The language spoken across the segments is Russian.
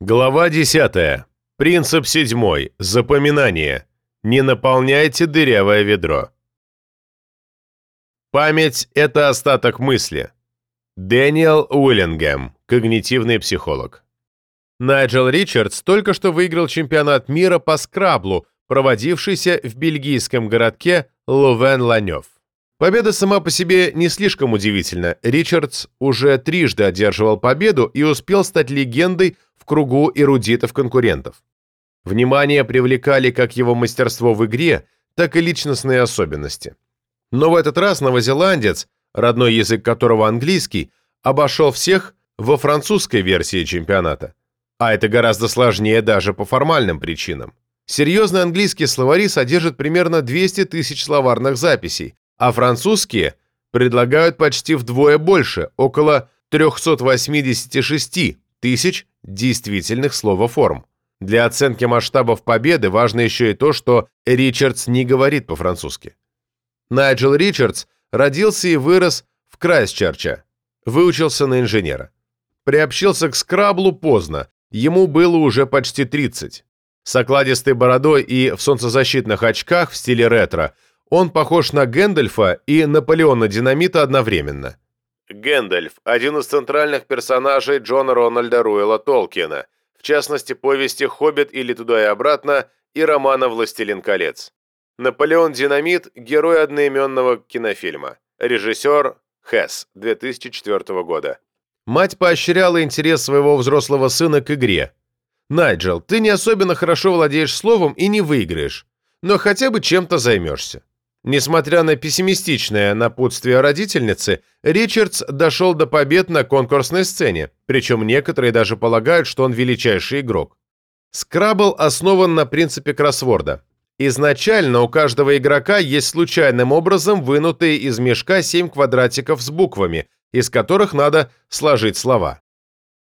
Глава 10. Принцип 7. Запоминание. Не наполняйте дырявое ведро. Память – это остаток мысли. Дэниел Уиллингем, когнитивный психолог. Найджел Ричардс только что выиграл чемпионат мира по скраблу, проводившийся в бельгийском городке Лувен-Ланёв. Победа сама по себе не слишком удивительна. Ричардс уже трижды одерживал победу и успел стать легендой в кругу эрудитов-конкурентов. Внимание привлекали как его мастерство в игре, так и личностные особенности. Но в этот раз новозеландец, родной язык которого английский, обошел всех во французской версии чемпионата. А это гораздо сложнее даже по формальным причинам. Серьезные английские словари содержат примерно 200 тысяч словарных записей, а французские предлагают почти вдвое больше, около 386 тысяч действительных словоформ. Для оценки масштабов победы важно еще и то, что Ричардс не говорит по-французски. Найджел Ричардс родился и вырос в Крайсчерче, выучился на инженера. Приобщился к скраблу поздно, ему было уже почти 30. С окладистой бородой и в солнцезащитных очках в стиле ретро он похож на Гэндальфа и Наполеона Динамита одновременно – Гэндальф – один из центральных персонажей Джона Рональда Руэлла Толкиена, в частности, повести «Хоббит» или «Туда и обратно» и романа «Властелин колец». Наполеон Динамит – герой одноименного кинофильма. Режиссер Хесс, 2004 года. Мать поощряла интерес своего взрослого сына к игре. «Найджел, ты не особенно хорошо владеешь словом и не выиграешь, но хотя бы чем-то займешься. Несмотря на пессимистичное напутствие родительницы, Ричардс дошел до побед на конкурсной сцене, причем некоторые даже полагают, что он величайший игрок. Скрабл основан на принципе кроссворда. Изначально у каждого игрока есть случайным образом вынутые из мешка 7 квадратиков с буквами, из которых надо сложить слова.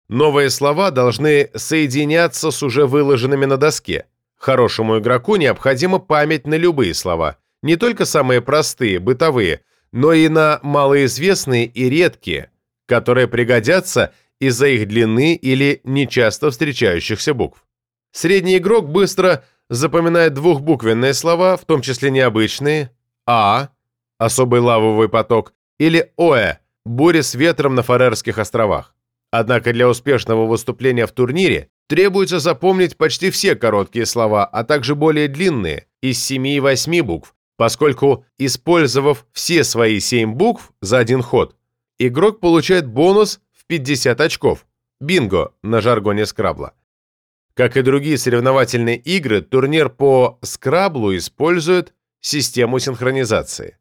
Новые слова должны соединяться с уже выложенными на доске. Хорошему игроку необходима память на любые слова – не только самые простые, бытовые, но и на малоизвестные и редкие, которые пригодятся из-за их длины или нечасто встречающихся букв. Средний игрок быстро запоминает двухбуквенные слова, в том числе необычные «а» – особый лавовый поток, или «оэ» – буря с ветром на Фарерских островах. Однако для успешного выступления в турнире требуется запомнить почти все короткие слова, а также более длинные, из 7 и 8 букв, поскольку, использовав все свои 7 букв за один ход, игрок получает бонус в 50 очков. Бинго на жаргоне скрабла. Как и другие соревновательные игры, турнир по скраблу использует систему синхронизации.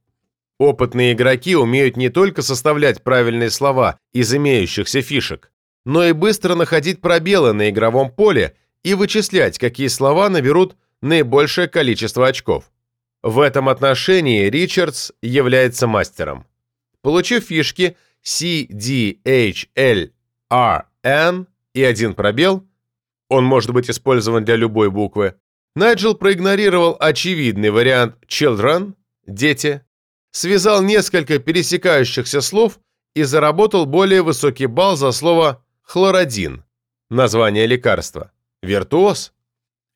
Опытные игроки умеют не только составлять правильные слова из имеющихся фишек, но и быстро находить пробелы на игровом поле и вычислять, какие слова наберут наибольшее количество очков. В этом отношении Ричардс является мастером. Получив фишки C, D, H, L, R, N и один пробел, он может быть использован для любой буквы, Найджел проигнорировал очевидный вариант children – дети, связал несколько пересекающихся слов и заработал более высокий балл за слово хлородин – название лекарства. Виртуоз.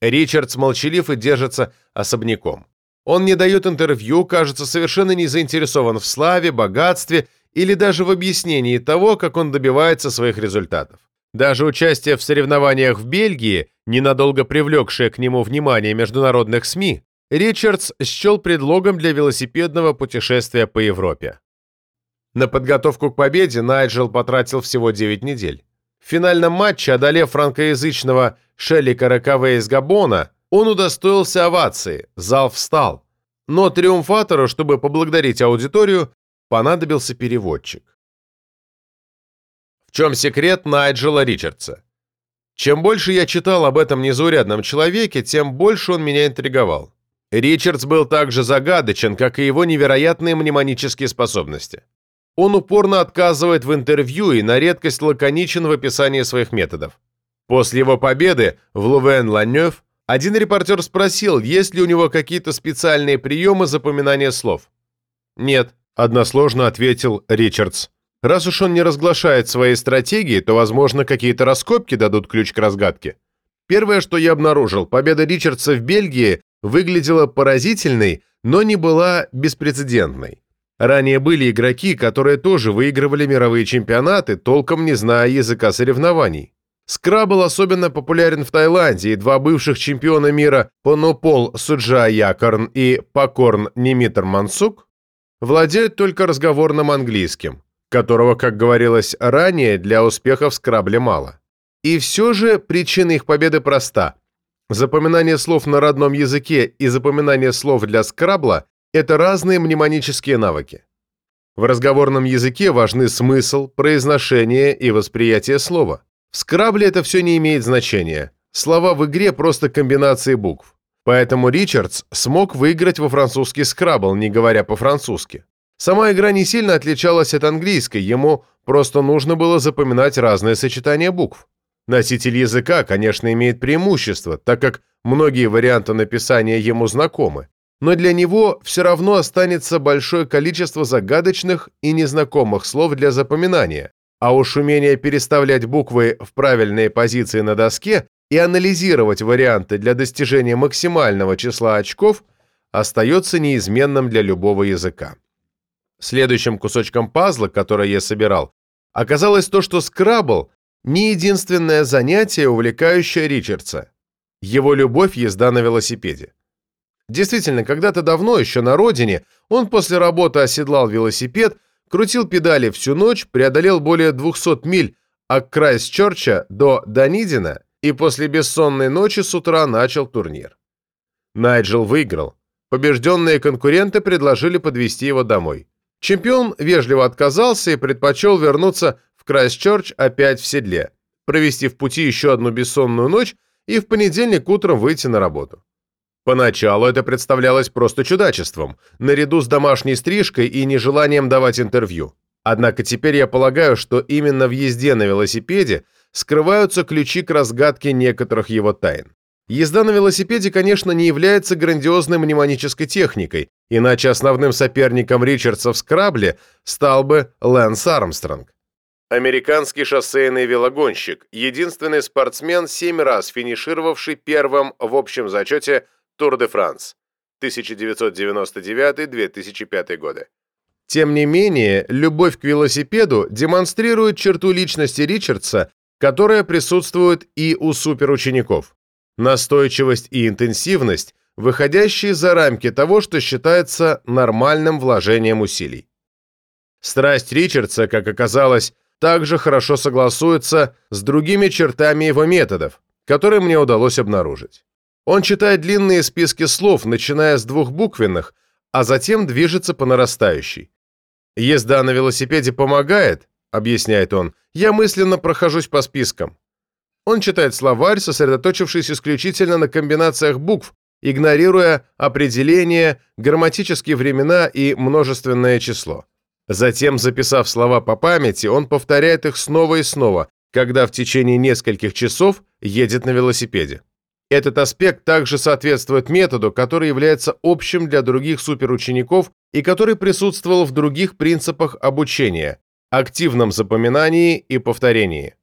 Ричардс молчалив и держится особняком. Он не дает интервью, кажется совершенно не заинтересован в славе, богатстве или даже в объяснении того, как он добивается своих результатов. Даже участие в соревнованиях в Бельгии, ненадолго привлекшее к нему внимание международных СМИ, Ричардс счел предлогом для велосипедного путешествия по Европе. На подготовку к победе Найджел потратил всего 9 недель. В финальном матче, одолев франкоязычного Шеллика Рокове из Габона, он удостоился овации, зал встал. Но триумфатору, чтобы поблагодарить аудиторию, понадобился переводчик. В чем секрет Найджела Ричардса? Чем больше я читал об этом незаурядном человеке, тем больше он меня интриговал. Ричардс был так же загадочен, как и его невероятные мнемонические способности. Он упорно отказывает в интервью и на редкость лаконичен в описании своих методов. После его победы в Лувен-Ланёв один репортер спросил, есть ли у него какие-то специальные приемы запоминания слов. «Нет», – односложно ответил Ричардс. Раз уж он не разглашает свои стратегии, то, возможно, какие-то раскопки дадут ключ к разгадке. Первое, что я обнаружил, победа Ричардса в Бельгии выглядела поразительной, но не была беспрецедентной. Ранее были игроки, которые тоже выигрывали мировые чемпионаты, толком не зная языка соревнований. Скрабл особенно популярен в Таиланде, и два бывших чемпиона мира Понопол Суджа Якорн и Покорн Немитр Мансук владеют только разговорным английским, которого, как говорилось ранее, для успеха в скрабле мало. И все же причина их победы проста. Запоминание слов на родном языке и запоминание слов для скрабла – это разные мнемонические навыки. В разговорном языке важны смысл, произношение и восприятие слова. В скрабле это все не имеет значения. Слова в игре просто комбинации букв. Поэтому Ричардс смог выиграть во французский скрабл, не говоря по-французски. Сама игра не сильно отличалась от английской, ему просто нужно было запоминать разные сочетания букв. Носитель языка, конечно, имеет преимущество, так как многие варианты написания ему знакомы, но для него все равно останется большое количество загадочных и незнакомых слов для запоминания, а уж умение переставлять буквы в правильные позиции на доске и анализировать варианты для достижения максимального числа очков остается неизменным для любого языка. Следующим кусочком пазла, который я собирал, оказалось то, что Scrabble не единственное занятие, увлекающее Ричардса. Его любовь – езда на велосипеде. Действительно, когда-то давно, еще на родине, он после работы оседлал велосипед, крутил педали всю ночь, преодолел более 200 миль от Крайстчерча до Данидина и после бессонной ночи с утра начал турнир. Найджел выиграл. Побежденные конкуренты предложили подвести его домой. Чемпион вежливо отказался и предпочел вернуться в Крайстчерч опять в седле, провести в пути еще одну бессонную ночь и в понедельник утром выйти на работу. Поначалу это представлялось просто чудачеством, наряду с домашней стрижкой и нежеланием давать интервью. Однако теперь я полагаю, что именно в езде на велосипеде скрываются ключи к разгадке некоторых его тайн. Езда на велосипеде, конечно, не является грандиозной мнемонической техникой, иначе основным соперником Ричардса в скрабле стал бы Лэнс Армстронг. Американский шоссейный велогонщик, единственный спортсмен, семь раз финишировавший первым в общем зачете Тур де Франс 1999-2005 годы. Тем не менее, любовь к велосипеду демонстрирует черту личности Ричардса, которая присутствует и у суперучеников. Настойчивость и интенсивность, выходящие за рамки того, что считается нормальным вложением усилий. Страсть Ричардса, как оказалось, также хорошо согласуется с другими чертами его методов, которые мне удалось обнаружить. Он читает длинные списки слов, начиная с двухбуквенных, а затем движется по нарастающей. «Езда на велосипеде помогает», — объясняет он, — «я мысленно прохожусь по спискам». Он читает словарь, сосредоточившись исключительно на комбинациях букв, игнорируя определения, грамматические времена и множественное число. Затем, записав слова по памяти, он повторяет их снова и снова, когда в течение нескольких часов едет на велосипеде. Этот аспект также соответствует методу, который является общим для других суперучеников и который присутствовал в других принципах обучения – активном запоминании и повторении.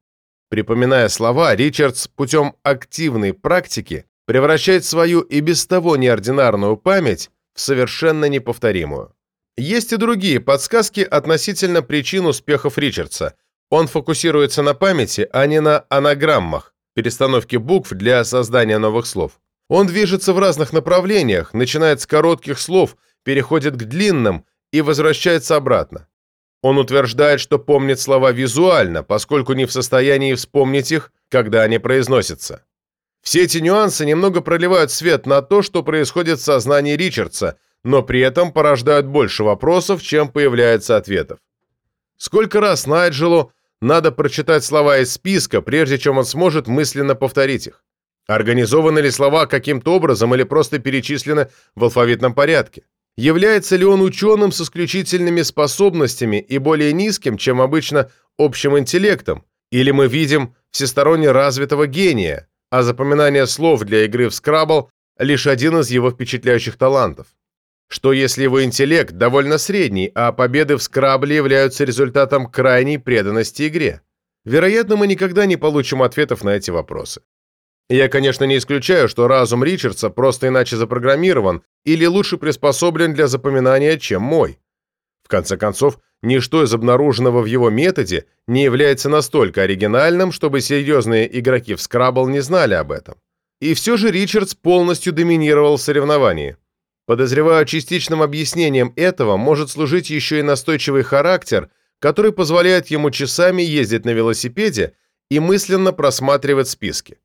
Припоминая слова, Ричардс путем активной практики превращает свою и без того неординарную память в совершенно неповторимую. Есть и другие подсказки относительно причин успехов Ричардса. Он фокусируется на памяти, а не на анаграммах, перестановке букв для создания новых слов. Он движется в разных направлениях, начинает с коротких слов, переходит к длинным и возвращается обратно. Он утверждает, что помнит слова визуально, поскольку не в состоянии вспомнить их, когда они произносятся. Все эти нюансы немного проливают свет на то, что происходит в сознании Ричардса – но при этом порождают больше вопросов, чем появляется ответов. Сколько раз Найджелу надо прочитать слова из списка, прежде чем он сможет мысленно повторить их? Организованы ли слова каким-то образом или просто перечислены в алфавитном порядке? Является ли он ученым с исключительными способностями и более низким, чем обычно, общим интеллектом? Или мы видим всесторонне развитого гения, а запоминание слов для игры в скрабл – лишь один из его впечатляющих талантов? Что если его интеллект довольно средний, а победы в скрабле являются результатом крайней преданности игре? Вероятно, мы никогда не получим ответов на эти вопросы. Я, конечно, не исключаю, что разум Ричардса просто иначе запрограммирован или лучше приспособлен для запоминания, чем мой. В конце концов, ничто из обнаруженного в его методе не является настолько оригинальным, чтобы серьезные игроки в Scrabble не знали об этом. И все же Ричардс полностью доминировал в соревновании. Подозреваю, частичным объяснением этого может служить еще и настойчивый характер, который позволяет ему часами ездить на велосипеде и мысленно просматривать списки.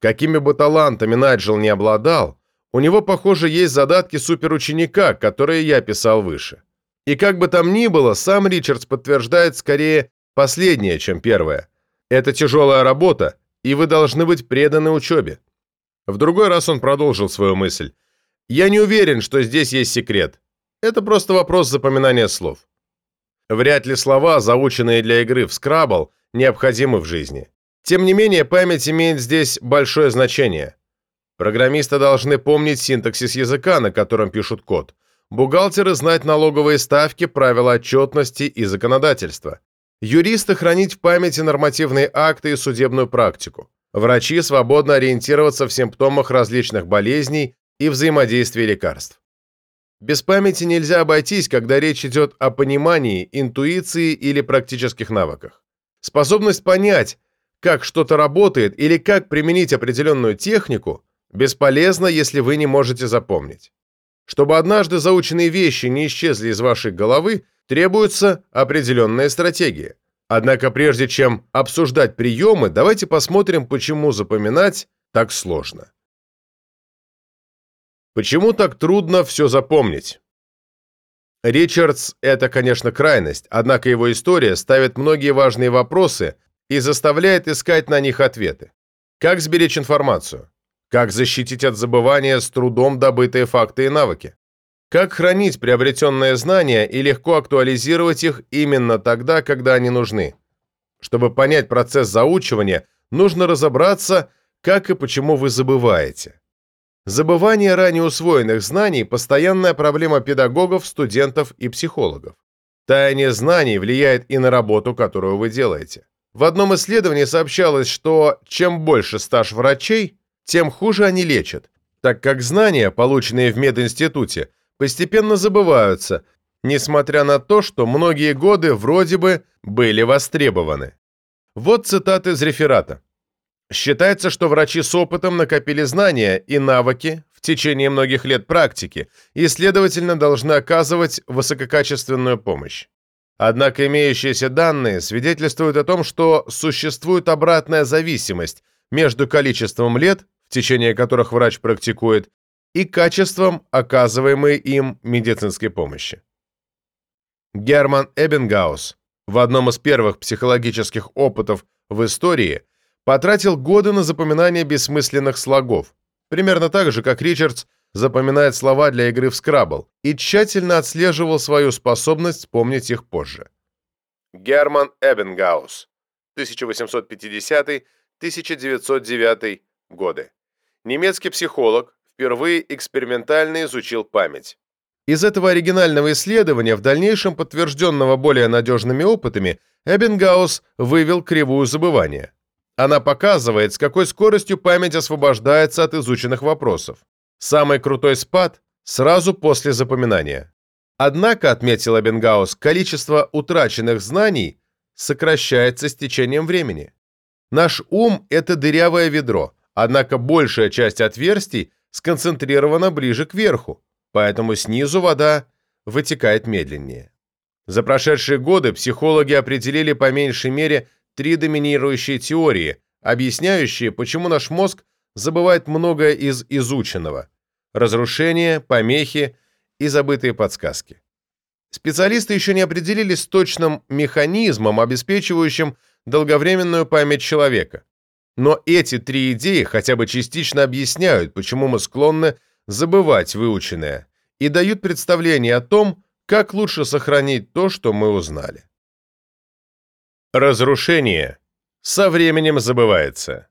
Какими бы талантами Найджел не обладал, у него, похоже, есть задатки суперученика, которые я писал выше. И как бы там ни было, сам Ричардс подтверждает скорее последнее, чем первое. Это тяжелая работа, и вы должны быть преданы учебе. В другой раз он продолжил свою мысль. «Я не уверен, что здесь есть секрет. Это просто вопрос запоминания слов. Вряд ли слова, заученные для игры в Scrabble, необходимы в жизни. Тем не менее, память имеет здесь большое значение. Программисты должны помнить синтаксис языка, на котором пишут код. Бухгалтеры знать налоговые ставки, правила отчетности и законодательства. Юристы хранить в памяти нормативные акты и судебную практику. Врачи свободно ориентироваться в симптомах различных болезней и взаимодействии лекарств. Без памяти нельзя обойтись, когда речь идет о понимании, интуиции или практических навыках. Способность понять, как что-то работает или как применить определенную технику, бесполезна, если вы не можете запомнить. Чтобы однажды заученные вещи не исчезли из вашей головы, требуется определенная стратегия. Однако прежде чем обсуждать приемы, давайте посмотрим, почему запоминать так сложно. Почему так трудно все запомнить? Ричардс – это, конечно, крайность, однако его история ставит многие важные вопросы, и заставляет искать на них ответы. Как сберечь информацию? Как защитить от забывания с трудом добытые факты и навыки? Как хранить приобретенные знания и легко актуализировать их именно тогда, когда они нужны? Чтобы понять процесс заучивания, нужно разобраться, как и почему вы забываете. Забывание ранее усвоенных знаний – постоянная проблема педагогов, студентов и психологов. Таяние знаний влияет и на работу, которую вы делаете. В одном исследовании сообщалось, что чем больше стаж врачей, тем хуже они лечат, так как знания, полученные в мединституте, постепенно забываются, несмотря на то, что многие годы вроде бы были востребованы. Вот цитаты из реферата. Считается, что врачи с опытом накопили знания и навыки в течение многих лет практики и, следовательно, должны оказывать высококачественную помощь. Однако имеющиеся данные свидетельствуют о том, что существует обратная зависимость между количеством лет, в течение которых врач практикует, и качеством оказываемой им медицинской помощи. Герман Эббингаус в одном из первых психологических опытов в истории потратил годы на запоминание бессмысленных слогов, примерно так же, как Ричардс запоминает слова для игры в Scrabble и тщательно отслеживал свою способность помнить их позже. Герман Эббенгаус, 1850-1909 годы. Немецкий психолог, впервые экспериментально изучил память. Из этого оригинального исследования, в дальнейшем подтвержденного более надежными опытами, Эббенгаус вывел кривую забывания. Она показывает, с какой скоростью память освобождается от изученных вопросов. Самый крутой спад сразу после запоминания. Однако, отметил Эббенгаус, количество утраченных знаний сокращается с течением времени. Наш ум – это дырявое ведро, однако большая часть отверстий сконцентрирована ближе к верху, поэтому снизу вода вытекает медленнее. За прошедшие годы психологи определили по меньшей мере три доминирующие теории, объясняющие, почему наш мозг забывает многое из изученного, разрушения, помехи и забытые подсказки. Специалисты еще не определились с точным механизмом, обеспечивающим долговременную память человека. Но эти три идеи хотя бы частично объясняют, почему мы склонны забывать выученное, и дают представление о том, как лучше сохранить то, что мы узнали. Разрушение со временем забывается.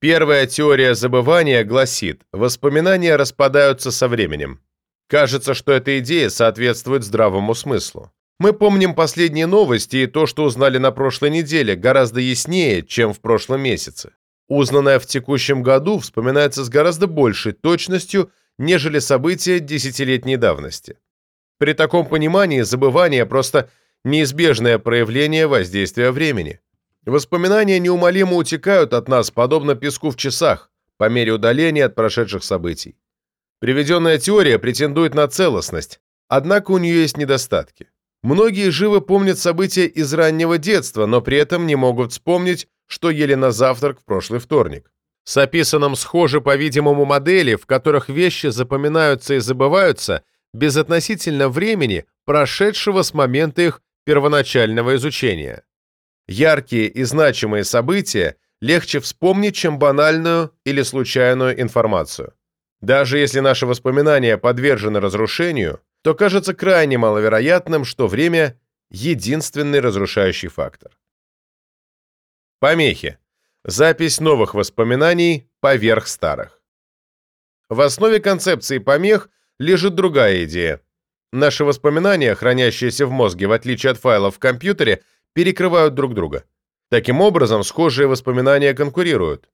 Первая теория забывания гласит, воспоминания распадаются со временем. Кажется, что эта идея соответствует здравому смыслу. Мы помним последние новости и то, что узнали на прошлой неделе, гораздо яснее, чем в прошлом месяце. Узнанное в текущем году вспоминается с гораздо большей точностью, нежели события десятилетней давности. При таком понимании забывание просто неизбежное проявление воздействия времени. Воспоминания неумолимо утекают от нас, подобно песку в часах, по мере удаления от прошедших событий. Приведенная теория претендует на целостность, однако у нее есть недостатки. Многие живо помнят события из раннего детства, но при этом не могут вспомнить, что ели на завтрак в прошлый вторник. С описанным схожи, по-видимому, модели, в которых вещи запоминаются и забываются безотносительно времени, прошедшего с момента их первоначального изучения. Яркие и значимые события легче вспомнить, чем банальную или случайную информацию. Даже если наши воспоминания подвержены разрушению, то кажется крайне маловероятным, что время – единственный разрушающий фактор. Помехи. Запись новых воспоминаний поверх старых. В основе концепции помех лежит другая идея. Наши воспоминания, хранящиеся в мозге, в отличие от файлов в компьютере, перекрывают друг друга. Таким образом, схожие воспоминания конкурируют.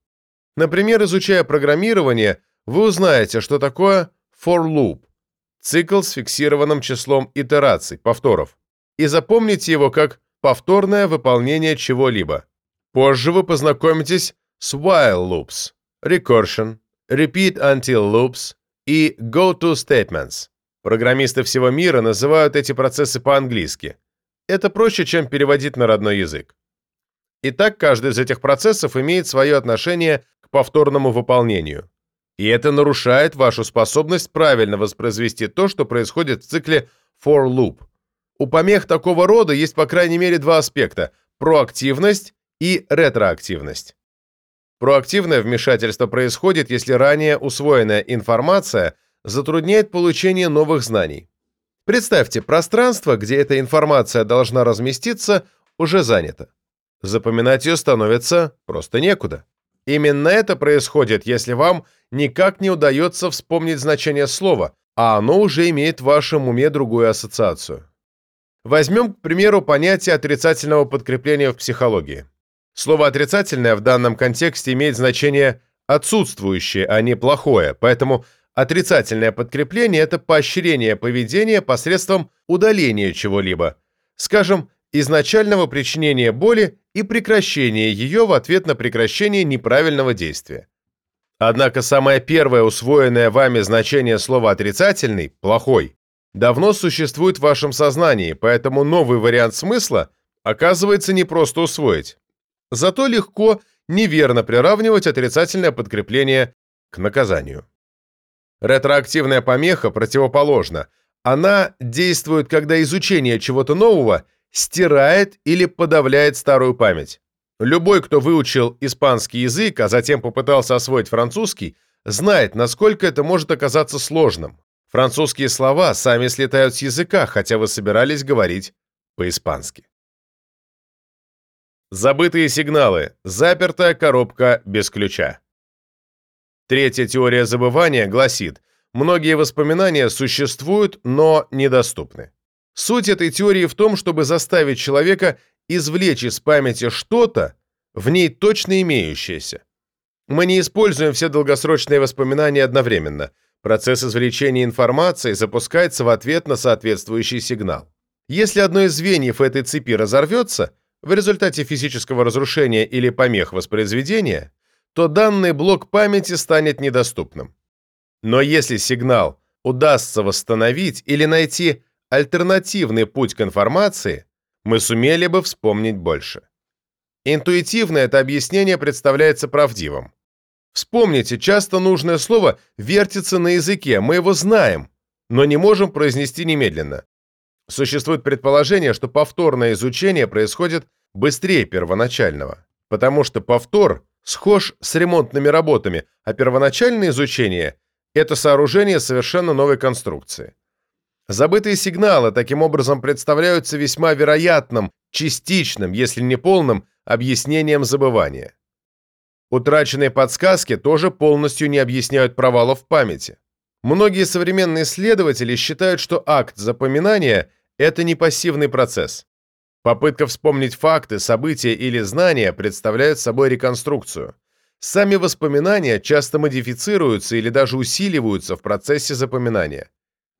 Например, изучая программирование, вы узнаете, что такое for loop – цикл с фиксированным числом итераций, повторов, и запомните его как повторное выполнение чего-либо. Позже вы познакомитесь с while loops, recursion, repeat until loops и go-to statements. Программисты всего мира называют эти процессы по-английски – это проще, чем переводить на родной язык. Итак, каждый из этих процессов имеет свое отношение к повторному выполнению. И это нарушает вашу способность правильно воспроизвести то, что происходит в цикле for loop. У помех такого рода есть по крайней мере два аспекта – проактивность и ретроактивность. Проактивное вмешательство происходит, если ранее усвоенная информация затрудняет получение новых знаний. Представьте, пространство, где эта информация должна разместиться, уже занято. Запоминать ее становится просто некуда. Именно это происходит, если вам никак не удается вспомнить значение слова, а оно уже имеет в вашем уме другую ассоциацию. Возьмем, к примеру, понятие отрицательного подкрепления в психологии. Слово «отрицательное» в данном контексте имеет значение «отсутствующее», а не «плохое», поэтому Отрицательное подкрепление – это поощрение поведения посредством удаления чего-либо, скажем, изначального причинения боли и прекращения ее в ответ на прекращение неправильного действия. Однако самое первое усвоенное вами значение слова «отрицательный» – «плохой» давно существует в вашем сознании, поэтому новый вариант смысла оказывается не просто усвоить. Зато легко неверно приравнивать отрицательное подкрепление к наказанию. Ретроактивная помеха противоположна. Она действует, когда изучение чего-то нового стирает или подавляет старую память. Любой, кто выучил испанский язык, а затем попытался освоить французский, знает, насколько это может оказаться сложным. Французские слова сами слетают с языка, хотя вы собирались говорить по-испански. Забытые сигналы. Запертая коробка без ключа. Третья теория забывания гласит, многие воспоминания существуют, но недоступны. Суть этой теории в том, чтобы заставить человека извлечь из памяти что-то, в ней точно имеющееся. Мы не используем все долгосрочные воспоминания одновременно. Процесс извлечения информации запускается в ответ на соответствующий сигнал. Если одно из звеньев этой цепи разорвется, в результате физического разрушения или помех воспроизведения, то данный блок памяти станет недоступным. Но если сигнал удастся восстановить или найти альтернативный путь к информации, мы сумели бы вспомнить больше. Интуитивно это объяснение представляется правдивым. Вспомните, часто нужное слово вертится на языке, мы его знаем, но не можем произнести немедленно. Существует предположение, что повторное изучение происходит быстрее первоначального, потому что повтор схож с ремонтными работами, а первоначальное изучение – это сооружение совершенно новой конструкции. Забытые сигналы таким образом представляются весьма вероятным, частичным, если не полным, объяснением забывания. Утраченные подсказки тоже полностью не объясняют провалов в памяти. Многие современные исследователи считают, что акт запоминания – это не пассивный процесс. Попытка вспомнить факты, события или знания представляет собой реконструкцию. Сами воспоминания часто модифицируются или даже усиливаются в процессе запоминания.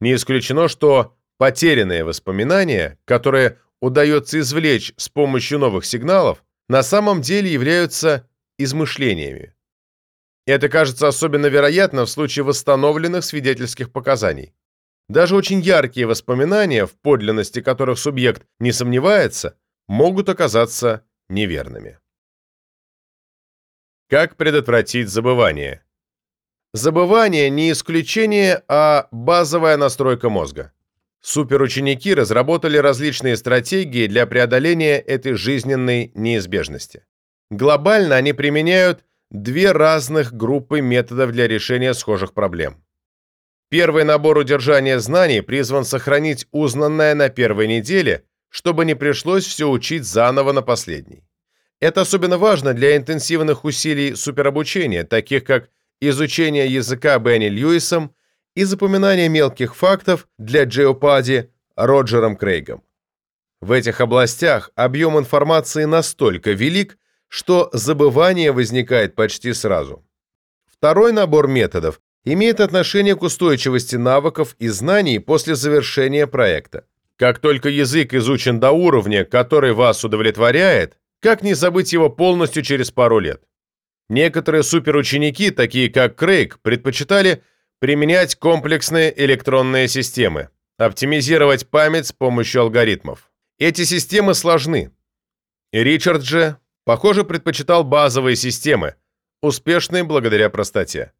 Не исключено, что потерянные воспоминания, которые удается извлечь с помощью новых сигналов, на самом деле являются измышлениями. Это кажется особенно вероятно в случае восстановленных свидетельских показаний. Даже очень яркие воспоминания, в подлинности которых субъект не сомневается, могут оказаться неверными. Как предотвратить забывание? Забывание не исключение, а базовая настройка мозга. Суперученики разработали различные стратегии для преодоления этой жизненной неизбежности. Глобально они применяют две разных группы методов для решения схожих проблем. Первый набор удержания знаний призван сохранить узнанное на первой неделе, чтобы не пришлось все учить заново на последней. Это особенно важно для интенсивных усилий суперобучения, таких как изучение языка Бенни Льюисом и запоминание мелких фактов для Джеопади Роджером Крейгом. В этих областях объем информации настолько велик, что забывание возникает почти сразу. Второй набор методов имеет отношение к устойчивости навыков и знаний после завершения проекта. Как только язык изучен до уровня, который вас удовлетворяет, как не забыть его полностью через пару лет? Некоторые суперученики, такие как Крейг, предпочитали применять комплексные электронные системы, оптимизировать память с помощью алгоритмов. Эти системы сложны. Ричард же, похоже, предпочитал базовые системы, успешные благодаря простоте.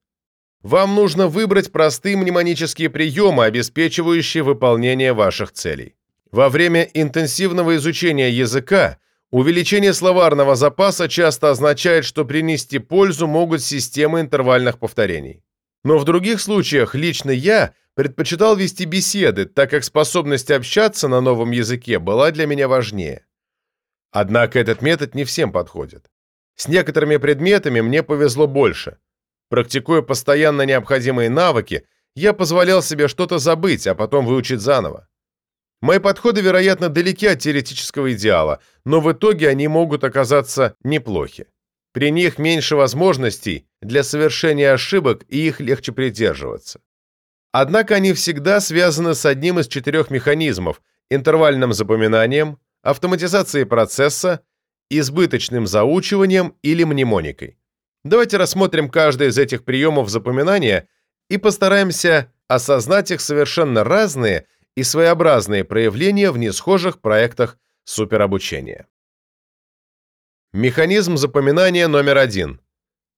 Вам нужно выбрать простые мнемонические приемы, обеспечивающие выполнение ваших целей. Во время интенсивного изучения языка увеличение словарного запаса часто означает, что принести пользу могут системы интервальных повторений. Но в других случаях лично я предпочитал вести беседы, так как способность общаться на новом языке была для меня важнее. Однако этот метод не всем подходит. С некоторыми предметами мне повезло больше – Практикуя постоянно необходимые навыки, я позволял себе что-то забыть, а потом выучить заново. Мои подходы, вероятно, далеки от теоретического идеала, но в итоге они могут оказаться неплохи. При них меньше возможностей для совершения ошибок, и их легче придерживаться. Однако они всегда связаны с одним из четырех механизмов – интервальным запоминанием, автоматизацией процесса, избыточным заучиванием или мнемоникой. Давайте рассмотрим каждый из этих приемов запоминания и постараемся осознать их совершенно разные и своеобразные проявления в несхожих проектах суперобучения. Механизм запоминания номер один.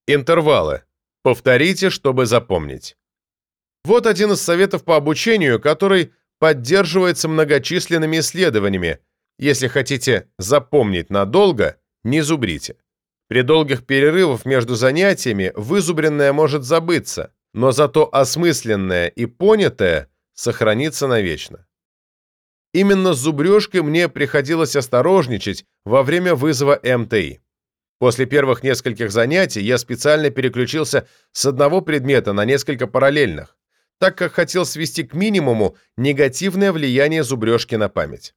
Интервалы. Повторите, чтобы запомнить. Вот один из советов по обучению, который поддерживается многочисленными исследованиями. Если хотите запомнить надолго, не зубрите. При долгих перерывах между занятиями вызубренное может забыться, но зато осмысленное и понятое сохранится навечно. Именно с зубрежкой мне приходилось осторожничать во время вызова МТИ. После первых нескольких занятий я специально переключился с одного предмета на несколько параллельных, так как хотел свести к минимуму негативное влияние зубрежки на память.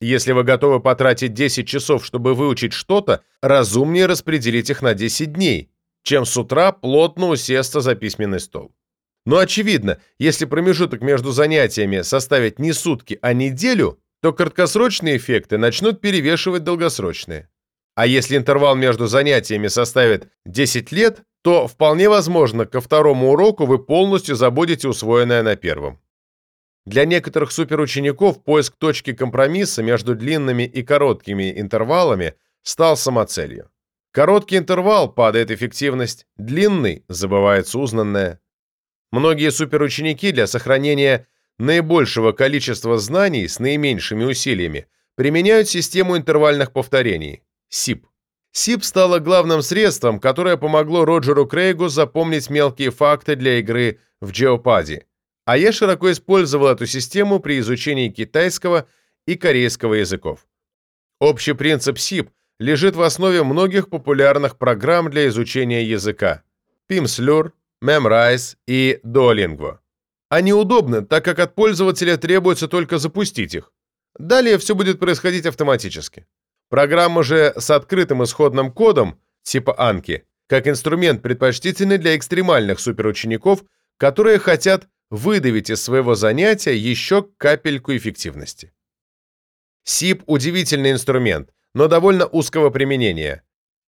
Если вы готовы потратить 10 часов, чтобы выучить что-то, разумнее распределить их на 10 дней, чем с утра плотно усесться за письменный стол. Но очевидно, если промежуток между занятиями составить не сутки, а неделю, то краткосрочные эффекты начнут перевешивать долгосрочные. А если интервал между занятиями составит 10 лет, то вполне возможно, ко второму уроку вы полностью забудете усвоенное на первом. Для некоторых суперучеников поиск точки компромисса между длинными и короткими интервалами стал самоцелью. Короткий интервал – падает эффективность, длинный – забывается узнанное. Многие суперученики для сохранения наибольшего количества знаний с наименьшими усилиями применяют систему интервальных повторений – СИП. СИП стало главным средством, которое помогло Роджеру Крейгу запомнить мелкие факты для игры в Jeopardy а я широко использовал эту систему при изучении китайского и корейского языков. Общий принцип СИП лежит в основе многих популярных программ для изучения языка. PimSlur, Memrise и Duolingo. Они удобны, так как от пользователя требуется только запустить их. Далее все будет происходить автоматически. Программа же с открытым исходным кодом, типа Анки, как инструмент предпочтительный для экстремальных суперучеников, которые хотят выдавить из своего занятия еще капельку эффективности. SIP – удивительный инструмент, но довольно узкого применения.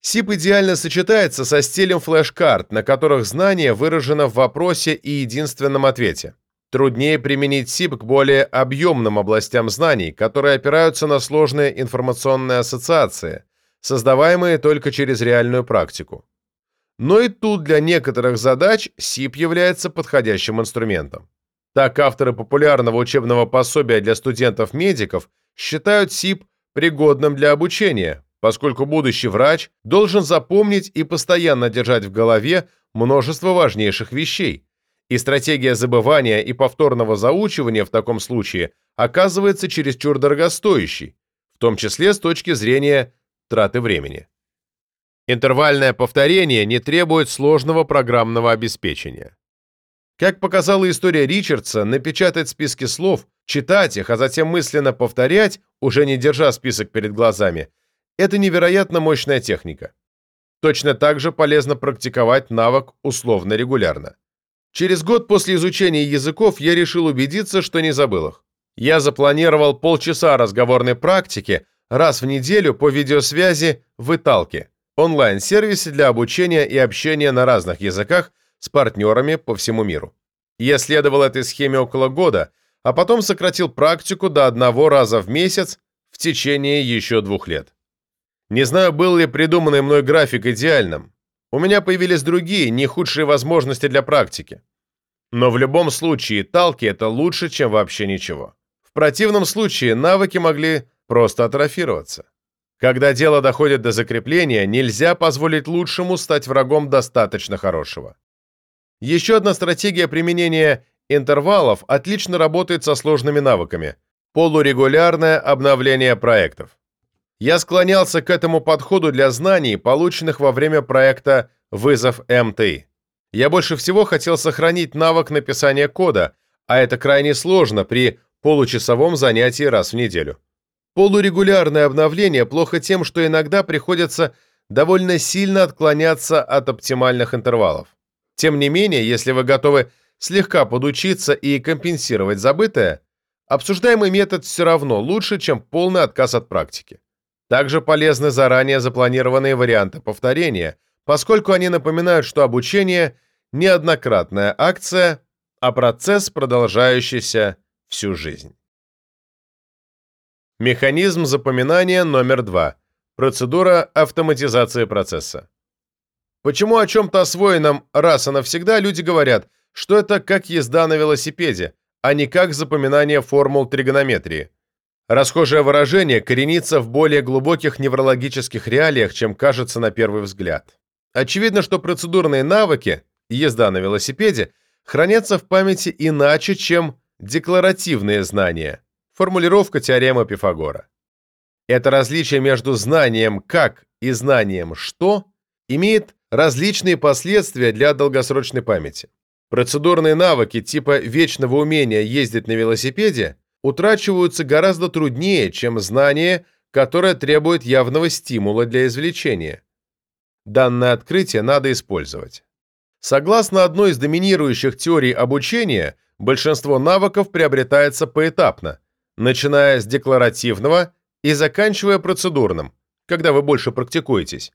SIP идеально сочетается со стилем флеш-карт, на которых знание выражено в вопросе и единственном ответе. Труднее применить SIP к более объемным областям знаний, которые опираются на сложные информационные ассоциации, создаваемые только через реальную практику. Но и тут для некоторых задач SIP является подходящим инструментом. Так авторы популярного учебного пособия для студентов-медиков считают SIP пригодным для обучения, поскольку будущий врач должен запомнить и постоянно держать в голове множество важнейших вещей, и стратегия забывания и повторного заучивания в таком случае оказывается чересчур дорогостоящей, в том числе с точки зрения траты времени. Интервальное повторение не требует сложного программного обеспечения. Как показала история Ричардса, напечатать списки слов, читать их, а затем мысленно повторять, уже не держа список перед глазами, это невероятно мощная техника. Точно так же полезно практиковать навык условно-регулярно. Через год после изучения языков я решил убедиться, что не забыл их. Я запланировал полчаса разговорной практики раз в неделю по видеосвязи в Италке, онлайн-сервисе для обучения и общения на разных языках с партнерами по всему миру. Я следовал этой схеме около года, а потом сократил практику до одного раза в месяц в течение еще двух лет. Не знаю, был ли придуманный мной график идеальным, у меня появились другие, не худшие возможности для практики. Но в любом случае, талки – это лучше, чем вообще ничего. В противном случае навыки могли просто атрофироваться. Когда дело доходит до закрепления, нельзя позволить лучшему стать врагом достаточно хорошего. Еще одна стратегия применения интервалов отлично работает со сложными навыками – полурегулярное обновление проектов. Я склонялся к этому подходу для знаний, полученных во время проекта «Вызов МТ». Я больше всего хотел сохранить навык написания кода, а это крайне сложно при получасовом занятии раз в неделю. Полурегулярное обновление плохо тем, что иногда приходится довольно сильно отклоняться от оптимальных интервалов. Тем не менее, если вы готовы слегка подучиться и компенсировать забытое, обсуждаемый метод все равно лучше, чем полный отказ от практики. Также полезны заранее запланированные варианты повторения, поскольку они напоминают, что обучение – неоднократная акция, а процесс, продолжающийся всю жизнь. Механизм запоминания номер два. Процедура автоматизации процесса. Почему о чем-то освоенном раз и навсегда люди говорят, что это как езда на велосипеде, а не как запоминание формул тригонометрии? Расхожее выражение коренится в более глубоких неврологических реалиях, чем кажется на первый взгляд. Очевидно, что процедурные навыки, езда на велосипеде, хранятся в памяти иначе, чем декларативные знания, формулировка теоремы Пифагора. Это различие между знанием «как» и знанием «что» имеет различные последствия для долгосрочной памяти. Процедурные навыки типа вечного умения ездить на велосипеде утрачиваются гораздо труднее, чем знание, которое требует явного стимула для извлечения. Данное открытие надо использовать. Согласно одной из доминирующих теорий обучения, большинство навыков приобретается поэтапно, начиная с декларативного и заканчивая процедурным, когда вы больше практикуетесь.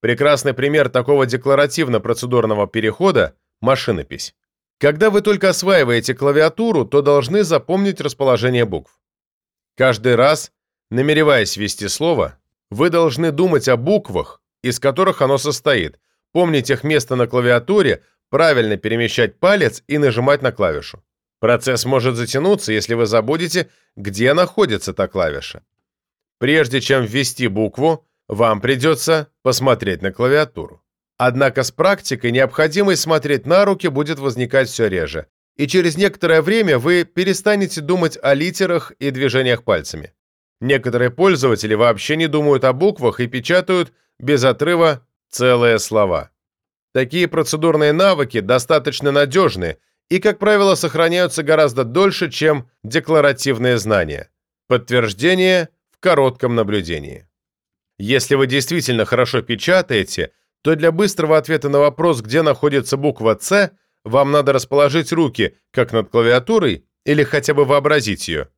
Прекрасный пример такого декларативно-процедурного перехода – машинопись. Когда вы только осваиваете клавиатуру, то должны запомнить расположение букв. Каждый раз, намереваясь ввести слово, вы должны думать о буквах, из которых оно состоит, помнить их место на клавиатуре, правильно перемещать палец и нажимать на клавишу. Процесс может затянуться, если вы забудете, где находится та клавиша. Прежде чем ввести букву, вам придется посмотреть на клавиатуру. Однако с практикой необходимость смотреть на руки будет возникать все реже, и через некоторое время вы перестанете думать о литерах и движениях пальцами. Некоторые пользователи вообще не думают о буквах и печатают без отрыва целые слова. Такие процедурные навыки достаточно надежны и, как правило, сохраняются гораздо дольше, чем декларативные знания. Подтверждение в коротком наблюдении. Если вы действительно хорошо печатаете, то для быстрого ответа на вопрос, где находится буква «С», вам надо расположить руки как над клавиатурой или хотя бы вообразить ее.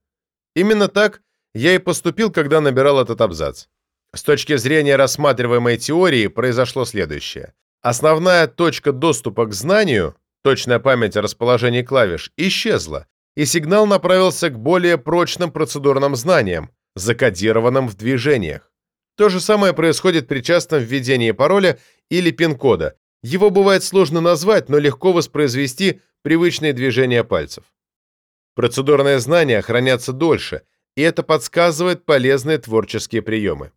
Именно так я и поступил, когда набирал этот абзац. С точки зрения рассматриваемой теории произошло следующее. Основная точка доступа к знанию, точная память о расположении клавиш, исчезла, и сигнал направился к более прочным процедурным знаниям, закодированным в движениях. То же самое происходит при частом введении пароля или пин-кода. Его бывает сложно назвать, но легко воспроизвести привычные движения пальцев. Процедурные знания хранятся дольше, и это подсказывает полезные творческие приемы.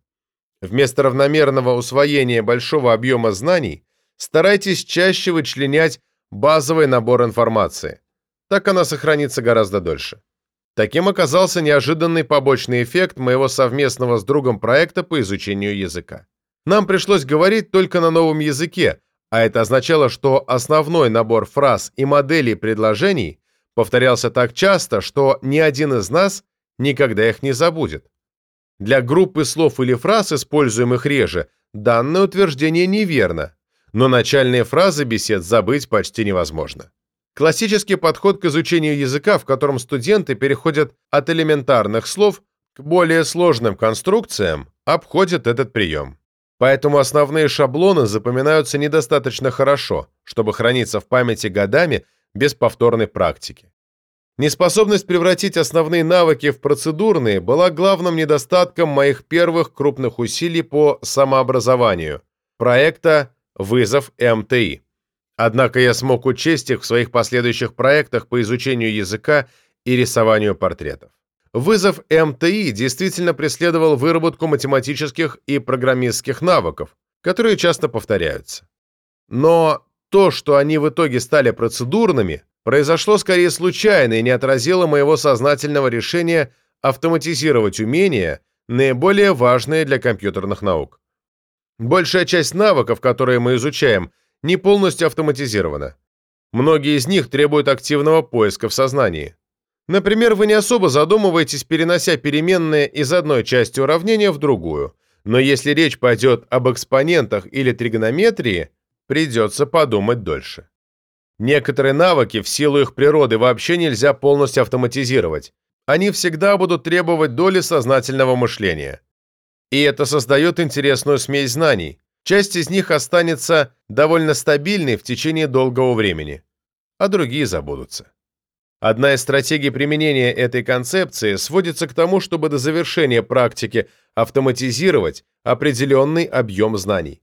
Вместо равномерного усвоения большого объема знаний старайтесь чаще вычленять базовый набор информации. Так она сохранится гораздо дольше. Таким оказался неожиданный побочный эффект моего совместного с другом проекта по изучению языка. Нам пришлось говорить только на новом языке, а это означало, что основной набор фраз и моделей предложений повторялся так часто, что ни один из нас никогда их не забудет. Для группы слов или фраз, используемых реже, данное утверждение неверно, но начальные фразы бесед забыть почти невозможно. Классический подход к изучению языка, в котором студенты переходят от элементарных слов к более сложным конструкциям, обходит этот прием. Поэтому основные шаблоны запоминаются недостаточно хорошо, чтобы храниться в памяти годами без повторной практики. Неспособность превратить основные навыки в процедурные была главным недостатком моих первых крупных усилий по самообразованию проекта «Вызов МТИ». Однако я смог учесть их в своих последующих проектах по изучению языка и рисованию портретов. Вызов МТИ действительно преследовал выработку математических и программистских навыков, которые часто повторяются. Но то, что они в итоге стали процедурными, произошло скорее случайно и не отразило моего сознательного решения автоматизировать умения, наиболее важные для компьютерных наук. Большая часть навыков, которые мы изучаем, не полностью автоматизирована. Многие из них требуют активного поиска в сознании. Например, вы не особо задумываетесь, перенося переменные из одной части уравнения в другую, но если речь пойдет об экспонентах или тригонометрии, придется подумать дольше. Некоторые навыки в силу их природы вообще нельзя полностью автоматизировать. Они всегда будут требовать доли сознательного мышления. И это создает интересную смесь знаний. Часть из них останется довольно стабильной в течение долгого времени, а другие забудутся. Одна из стратегий применения этой концепции сводится к тому, чтобы до завершения практики автоматизировать определенный объем знаний.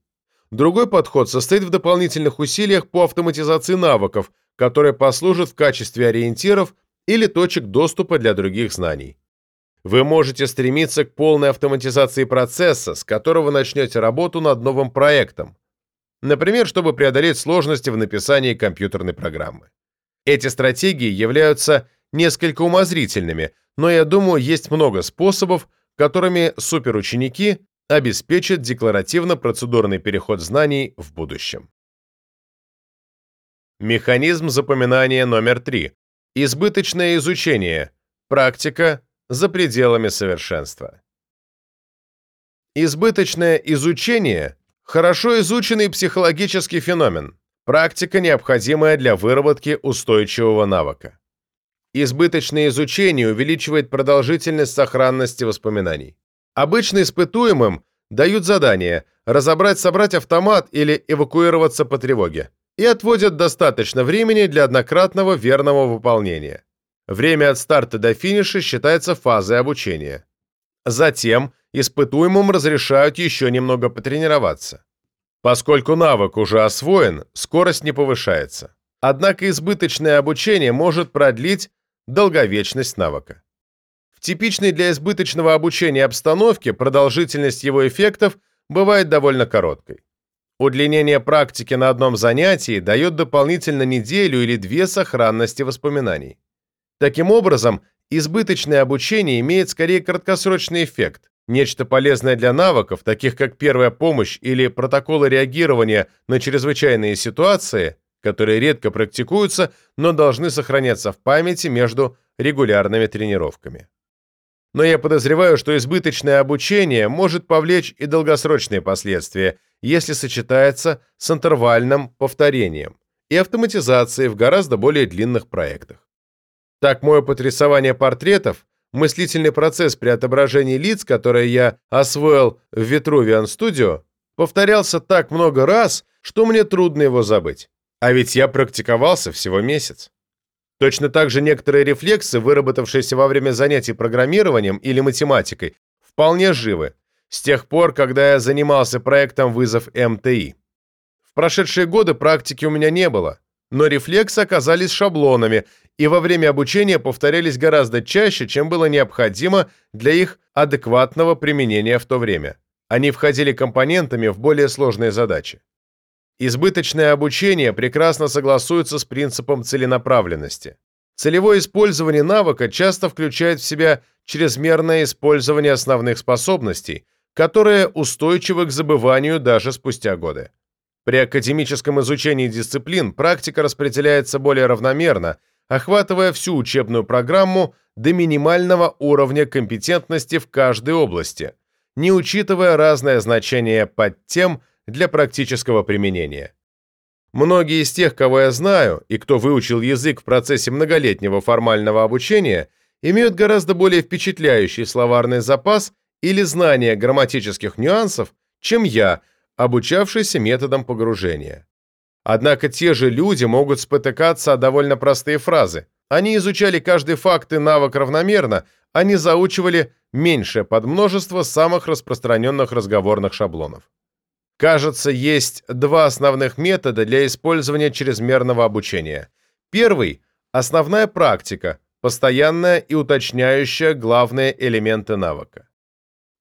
Другой подход состоит в дополнительных усилиях по автоматизации навыков, которые послужат в качестве ориентиров или точек доступа для других знаний. Вы можете стремиться к полной автоматизации процесса, с которого начнете работу над новым проектом, например, чтобы преодолеть сложности в написании компьютерной программы. Эти стратегии являются несколько умозрительными, но я думаю, есть много способов, которыми суперученики обеспечит декларативно-процедурный переход знаний в будущем. Механизм запоминания номер 3. Избыточное изучение. Практика за пределами совершенства. Избыточное изучение – хорошо изученный психологический феномен, практика, необходимая для выработки устойчивого навыка. Избыточное изучение увеличивает продолжительность сохранности воспоминаний. Обычно испытуемым дают задание разобрать, собрать автомат или эвакуироваться по тревоге и отводят достаточно времени для однократного верного выполнения. Время от старта до финиша считается фазой обучения. Затем испытуемым разрешают еще немного потренироваться. Поскольку навык уже освоен, скорость не повышается. Однако избыточное обучение может продлить долговечность навыка типичной для избыточного обучения обстановке продолжительность его эффектов бывает довольно короткой. Удлинение практики на одном занятии дает дополнительно неделю или две сохранности воспоминаний. Таким образом, избыточное обучение имеет скорее краткосрочный эффект, Нечто полезное для навыков, таких как первая помощь или протоколы реагирования на чрезвычайные ситуации, которые редко практикуются, но должны сохраняться в памяти между регулярными тренировками. Но я подозреваю, что избыточное обучение может повлечь и долгосрочные последствия, если сочетается с интервальным повторением и автоматизацией в гораздо более длинных проектах. Так, мое потрясование портретов, мыслительный процесс при отображении лиц, который я освоил в Studio, повторялся так много раз, что мне трудно его забыть. А ведь я практиковался всего месяц. Точно так же некоторые рефлексы, выработавшиеся во время занятий программированием или математикой, вполне живы, с тех пор, когда я занимался проектом «Вызов МТИ». В прошедшие годы практики у меня не было, но рефлексы оказались шаблонами и во время обучения повторялись гораздо чаще, чем было необходимо для их адекватного применения в то время. Они входили компонентами в более сложные задачи. Избыточное обучение прекрасно согласуется с принципом целенаправленности. Целевое использование навыка часто включает в себя чрезмерное использование основных способностей, которые устойчивы к забыванию даже спустя годы. При академическом изучении дисциплин практика распределяется более равномерно, охватывая всю учебную программу до минимального уровня компетентности в каждой области, не учитывая разное значение под тем, для практического применения. Многие из тех, кого я знаю, и кто выучил язык в процессе многолетнего формального обучения, имеют гораздо более впечатляющий словарный запас или знание грамматических нюансов, чем я, обучавшийся методом погружения. Однако те же люди могут спотыкаться о довольно простые фразы. Они изучали каждый факт и навык равномерно, они заучивали меньшее подмножество самых распространенных разговорных шаблонов. Кажется, есть два основных метода для использования чрезмерного обучения. Первый – основная практика, постоянная и уточняющая главные элементы навыка.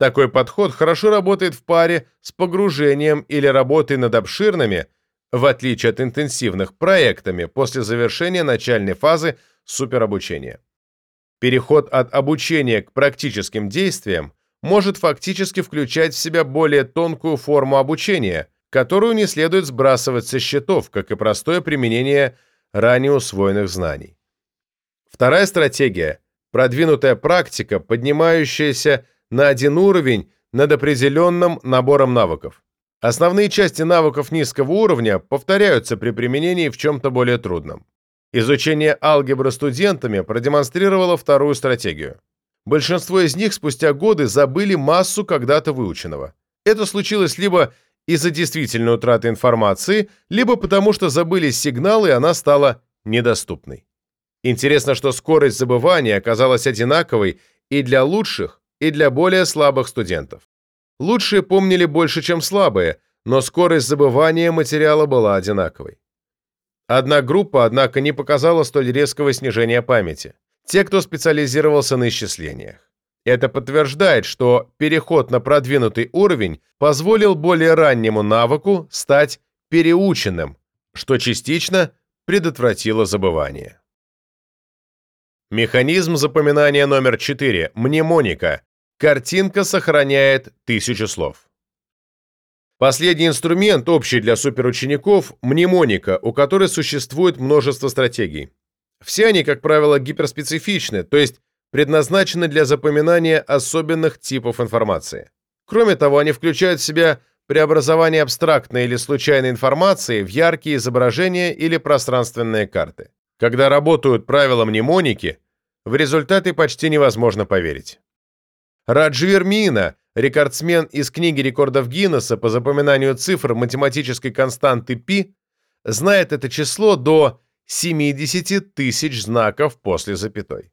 Такой подход хорошо работает в паре с погружением или работой над обширными, в отличие от интенсивных, проектами после завершения начальной фазы суперобучения. Переход от обучения к практическим действиям может фактически включать в себя более тонкую форму обучения, которую не следует сбрасывать со счетов, как и простое применение ранее усвоенных знаний. Вторая стратегия – продвинутая практика, поднимающаяся на один уровень над определенным набором навыков. Основные части навыков низкого уровня повторяются при применении в чем-то более трудном. Изучение алгебры студентами продемонстрировало вторую стратегию. Большинство из них спустя годы забыли массу когда-то выученного. Это случилось либо из-за действительной утраты информации, либо потому что забыли сигналы, и она стала недоступной. Интересно, что скорость забывания оказалась одинаковой и для лучших, и для более слабых студентов. Лучшие помнили больше, чем слабые, но скорость забывания материала была одинаковой. Одна группа, однако, не показала столь резкого снижения памяти те, кто специализировался на исчислениях. Это подтверждает, что переход на продвинутый уровень позволил более раннему навыку стать переученным, что частично предотвратило забывание. Механизм запоминания номер 4. Мнемоника. Картинка сохраняет тысячу слов. Последний инструмент, общий для суперучеников – мнемоника, у которой существует множество стратегий. Все они, как правило, гиперспецифичны, то есть предназначены для запоминания особенных типов информации. Кроме того, они включают в себя преобразование абстрактной или случайной информации в яркие изображения или пространственные карты. Когда работают правила мнемоники, в результаты почти невозможно поверить. Раджвир Мина, рекордсмен из книги рекордов Гиннесса по запоминанию цифр математической константы π, знает это число до 70 тысяч знаков после запятой.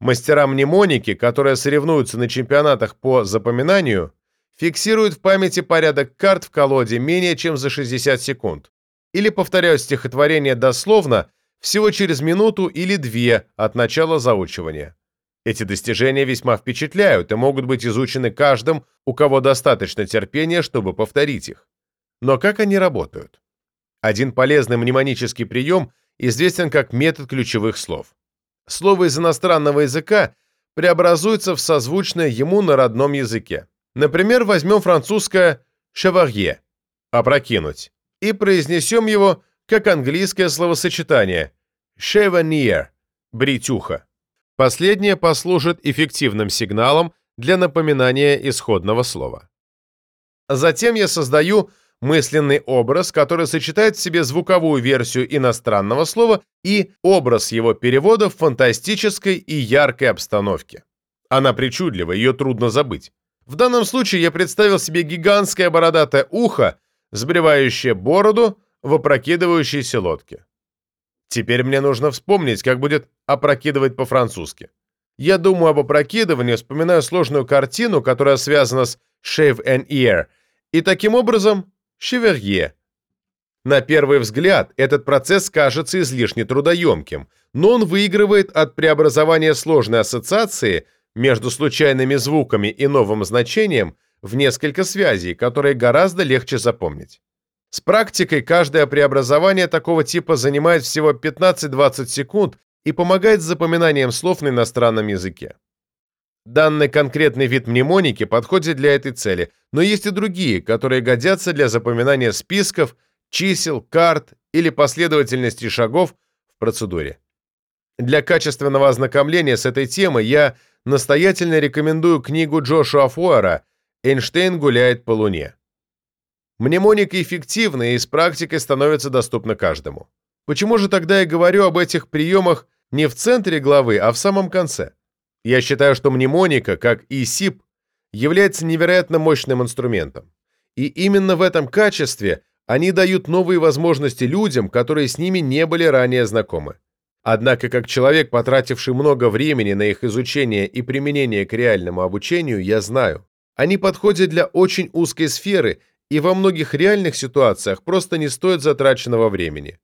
Мастера мнемоники, которые соревнуются на чемпионатах по запоминанию, фиксируют в памяти порядок карт в колоде менее чем за 60 секунд или повторяют стихотворение дословно всего через минуту или две от начала заучивания. Эти достижения весьма впечатляют и могут быть изучены каждым, у кого достаточно терпения, чтобы повторить их. Но как они работают? Один полезный мнемонический прием известен как метод ключевых слов. Слово из иностранного языка преобразуется в созвучное ему на родном языке. Например, возьмем французское «chevalier» – «опрокинуть» и произнесем его как английское словосочетание «chevanier» – «бритюха». Последнее послужит эффективным сигналом для напоминания исходного слова. Затем я создаю мысленный образ, который сочетает в себе звуковую версию иностранного слова и образ его перевода в фантастической и яркой обстановке. Она причудлива, ее трудно забыть. В данном случае я представил себе гигантское бородатое ухо, сбривающее бороду в опрокидывающейся лодке. Теперь мне нужно вспомнить, как будет опрокидывать по-французски. Я думаю об опрокидывании, вспоминаю сложную картину, которая связана с «shave an ear», и таким образом «chevalier». На первый взгляд этот процесс кажется излишне трудоемким, но он выигрывает от преобразования сложной ассоциации между случайными звуками и новым значением в несколько связей, которые гораздо легче запомнить. С практикой каждое преобразование такого типа занимает всего 15-20 секунд и помогает с запоминанием слов на иностранном языке. Данный конкретный вид мнемоники подходит для этой цели, но есть и другие, которые годятся для запоминания списков, чисел, карт или последовательности шагов в процедуре. Для качественного ознакомления с этой темой я настоятельно рекомендую книгу Джошуа Фуэра «Эйнштейн гуляет по Луне». Мнемоника эффективна и с практикой становится доступна каждому. Почему же тогда я говорю об этих приемах не в центре главы, а в самом конце? Я считаю, что мнемоника, как и СИП, является невероятно мощным инструментом. И именно в этом качестве они дают новые возможности людям, которые с ними не были ранее знакомы. Однако, как человек, потративший много времени на их изучение и применение к реальному обучению, я знаю, они подходят для очень узкой сферы и во многих реальных ситуациях просто не стоят затраченного времени.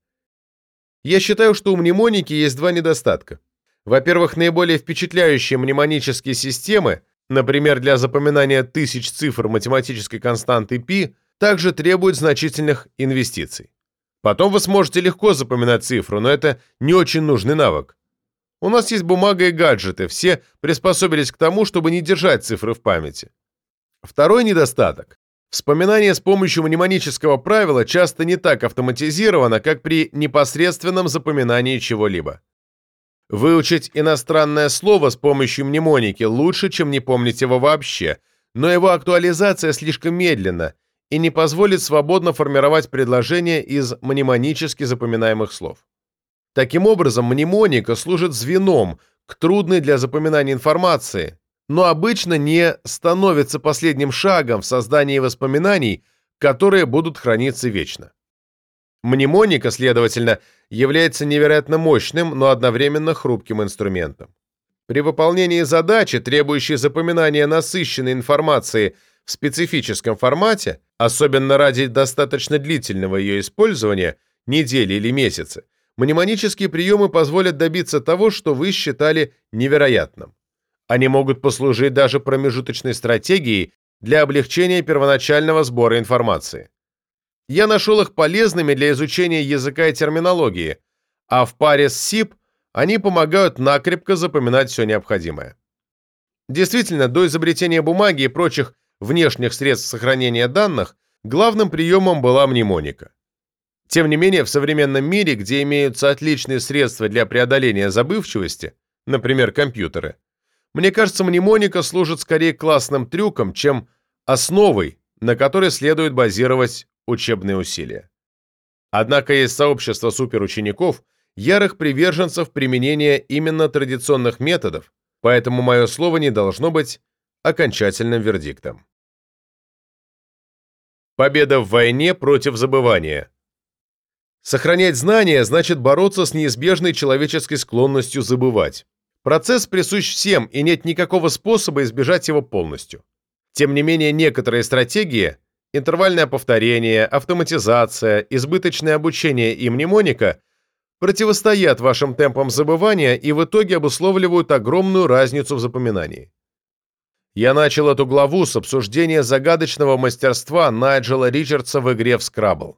Я считаю, что у мнемоники есть два недостатка. Во-первых, наиболее впечатляющие мнемонические системы, например, для запоминания тысяч цифр математической константы π, также требуют значительных инвестиций. Потом вы сможете легко запоминать цифру, но это не очень нужный навык. У нас есть бумага и гаджеты, все приспособились к тому, чтобы не держать цифры в памяти. Второй недостаток. Вспоминание с помощью мнемонического правила часто не так автоматизировано, как при непосредственном запоминании чего-либо. Выучить иностранное слово с помощью мнемоники лучше, чем не помнить его вообще, но его актуализация слишком медленна и не позволит свободно формировать предложения из мнемонически запоминаемых слов. Таким образом, мнемоника служит звеном к трудной для запоминания информации, но обычно не становится последним шагом в создании воспоминаний, которые будут храниться вечно. Мнемоника, следовательно, является невероятно мощным, но одновременно хрупким инструментом. При выполнении задачи, требующей запоминания насыщенной информации в специфическом формате, особенно ради достаточно длительного ее использования, недели или месяцы, мнемонические приемы позволят добиться того, что вы считали невероятным. Они могут послужить даже промежуточной стратегией для облегчения первоначального сбора информации. Я нашел их полезными для изучения языка и терминологии, а в паре с СИП они помогают накрепко запоминать все необходимое. Действительно, до изобретения бумаги и прочих внешних средств сохранения данных главным приемом была мнемоника. Тем не менее, в современном мире, где имеются отличные средства для преодоления забывчивости, например, компьютеры, мне кажется, мнемоника служит скорее классным трюком, чем основой, на которой следует базировать учебные усилия. Однако есть сообщество суперучеников, ярых приверженцев применения именно традиционных методов, поэтому мое слово не должно быть окончательным вердиктом. Победа в войне против забывания. Сохранять знания значит бороться с неизбежной человеческой склонностью забывать. Процесс присущ всем, и нет никакого способа избежать его полностью. Тем не менее, некоторые стратегии интервальное повторение, автоматизация, избыточное обучение и мнемоника противостоят вашим темпам забывания и в итоге обусловливают огромную разницу в запоминании. Я начал эту главу с обсуждения загадочного мастерства Найджела Ричардса в игре в Scrabble.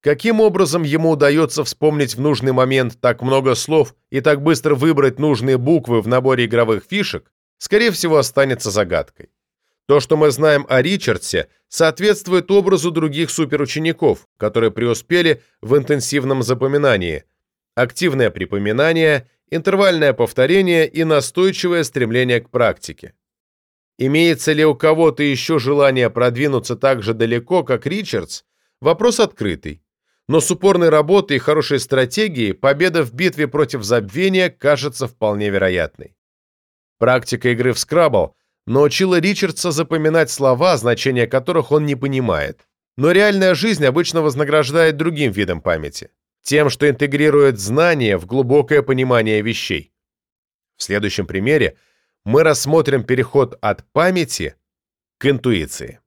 Каким образом ему удается вспомнить в нужный момент так много слов и так быстро выбрать нужные буквы в наборе игровых фишек, скорее всего, останется загадкой. То, что мы знаем о Ричардсе, соответствует образу других суперучеников, которые преуспели в интенсивном запоминании, активное припоминание, интервальное повторение и настойчивое стремление к практике. Имеется ли у кого-то еще желание продвинуться так же далеко, как Ричардс, вопрос открытый. Но с упорной работой и хорошей стратегией победа в битве против забвения кажется вполне вероятной. Практика игры в скрабл научила Ричардса запоминать слова, значения которых он не понимает. Но реальная жизнь обычно вознаграждает другим видом памяти. Тем, что интегрирует знания в глубокое понимание вещей. В следующем примере мы рассмотрим переход от памяти к интуиции.